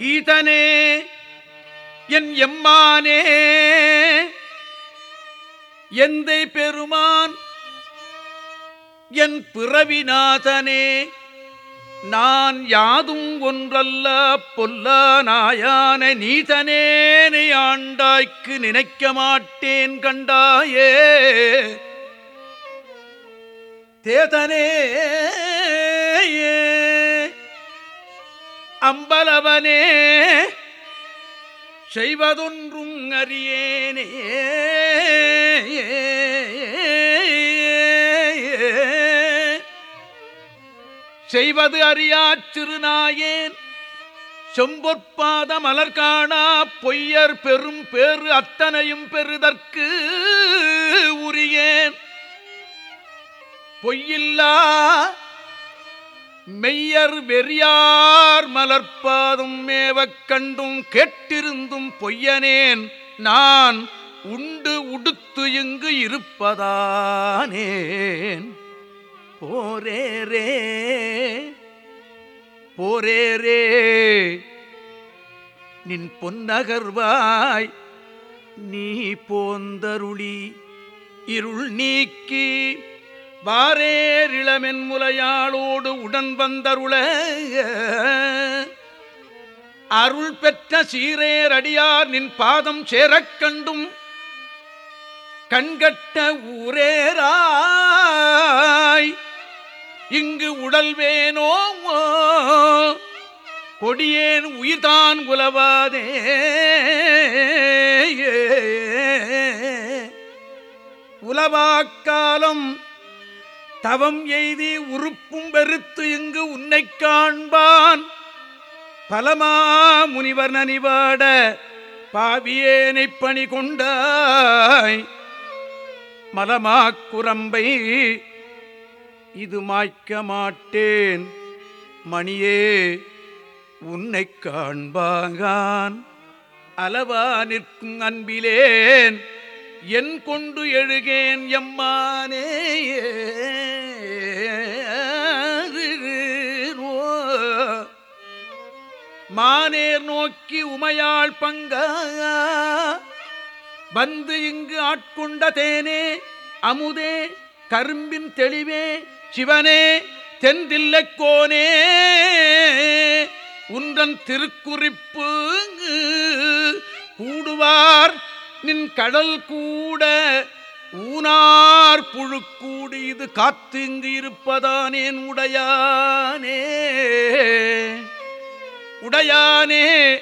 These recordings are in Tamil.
ஈதனே என் எம்மானே எந்தை பெருமான் என் பிறவிநாதனே நான் யாதும் ஒன்றல்ல பொல்ல நாயான நீதனேனை ஆண்டாய்க்கு நினைக்க மாட்டேன் கண்டாயே. தேதனே அம்பலவனே செய்வதொன்றும் அறியேனே. செய்வது அறியாச் சிறுநாயேன் செம்பொற்பாத மலர்காணா பொய்யர் பெரும் பேறு அத்தனையும் பெறுதற்கு உரியேன். பொய்யில்லா மெய்யர் வெறியார் மலர்ப்பாதும் மேவக் கண்டும் கேட்டிருந்தும் பொய்யனேன். நான் உண்டு உடுத்து இங்கு இருப்பதானேன். போரேரே போரேரே நின் பொன்னகர்வாய் நீ போந்தருளி இருள் நீக்கி வாரேரிளமென் முலையாளோடு உடன் வந்தருள அருள் பெற்ற சீரேரடியார் நின் பாதம் சேரக் கண்டும் கண்கட்ட ஊரேராய் இங்கு உடல்வேனோ கொடியேன் உயிர்தான் உலவாதே உலவாக்காலம் தவம் எய்தி உறுப்பும் வெறுத்து இங்கு உன்னை காண்பான். பலமா முனிவர் நனிவாட பாவியேனைப் பணி கொண்டாய். மலமாக்குரம்பை இது மாய்க்க மாட்டேன். மணியே உன்னை காண்பாகான் அளவா நிற்கும் அன்பிலேன். என் கொண்டு எழுகேன் எம்மானே மானேர் நோக்கி உமையாள் பங்க வந்து இங்கு ஆட்கொண்ட தேனே அமுதே கரும்பின் தெளிவே சிவனே தென்தில்லக்கோனே உந்தன் திருக்குறிப்பு கூடுவார் நின் கடல் கூட ஊனார் புழுக்கூடு இது காத்து இங்கு இருப்பதானேன் உடையானே உடையானே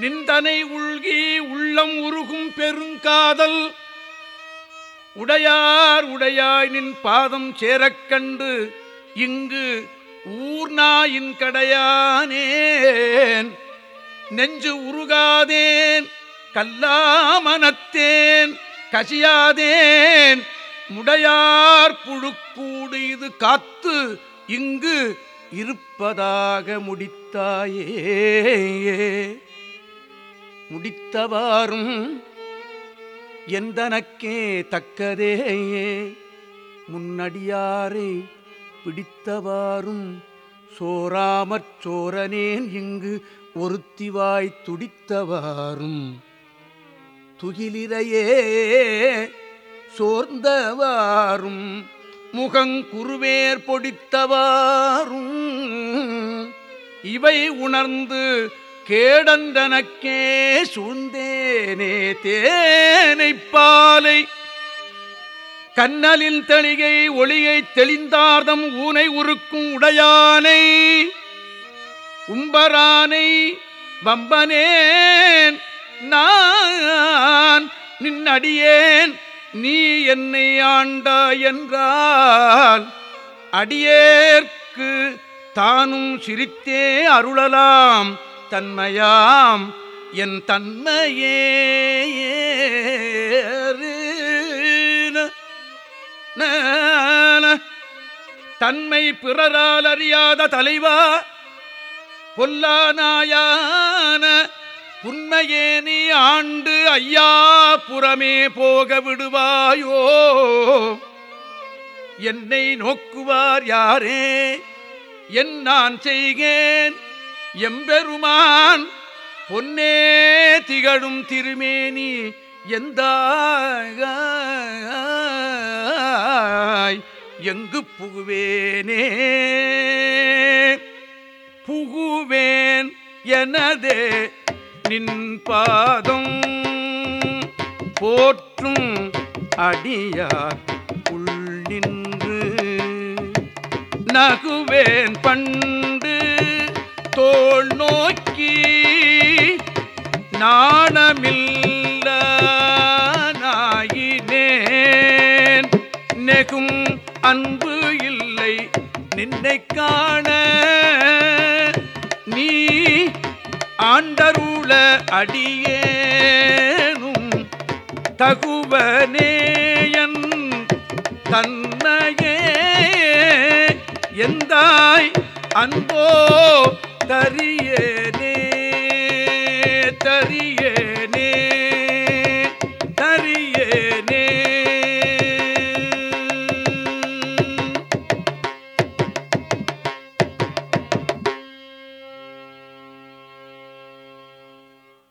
நிந்தனை உள்கி உள்ளம் உருகும் பெருங்காதல். உடையார் உடையாய் நின் பாதம் சேரக்கண்டு இங்கு ஊர்நாயின் கடையானேன். நெஞ்சு உருகாதேன் கல்லாமனத்தேன் கசியாதேன். முடையார் புழுக்கூடு இது காத்து இங்கு இருப்பதாக முடித்தாயே. முடித்தவாறும் எந்தனக்கே தக்கதேயே. முன்னடியாரை பிடித்தவாறும் சோராமற் சோரனேன் இங்கு ஒருத்திவாய் துடித்தவாறும். துகிலிரையே சோர்ந்தவாறும் முகங்குருவேர் பொடித்தவாறும் இவை உணர்ந்து கேடந்தனக்கே சூழ்ந்தேனே தேனைப் பாலை. கண்ணலில் தெளிகை ஒளியை தெளிந்தார்தம் ஊனை உருக்கும் உடையானை. உம்பரானை வம்பனேன் நான் நின்னடியேன் நீ என்னை ஆண்டா என்றால். அடியேற்கு தானும் சிரித்தே அருளலாம் தன்மையாம் என் தன்மையே தன்மை பிறரால் அறியாத தலைவா பொல்லானாயான உண்மையே நீ ஆண்டு ஐயா புறமே போக விடுவாயோ? என்னை நோக்குவார் யாரே? என் நான் செய்கேன். எம்பெருமான் பொன்னே திகழும் திருமேனி எந்த எங்கு புகுவேனே? புகுவேன் எனதே நின் பாதம் போற்றும் அடியார் உள் நின்று நகுவேன் பண்டு தோல் நோக்கி நாணமில்ல நாயினேன் நெகும் அன்பு இல்லை நின்னை காண நீ ஆண்டருள அடியேனும் தகுவனேயன் தன்னையே. எந்தாய் அன்போ தரியேனே.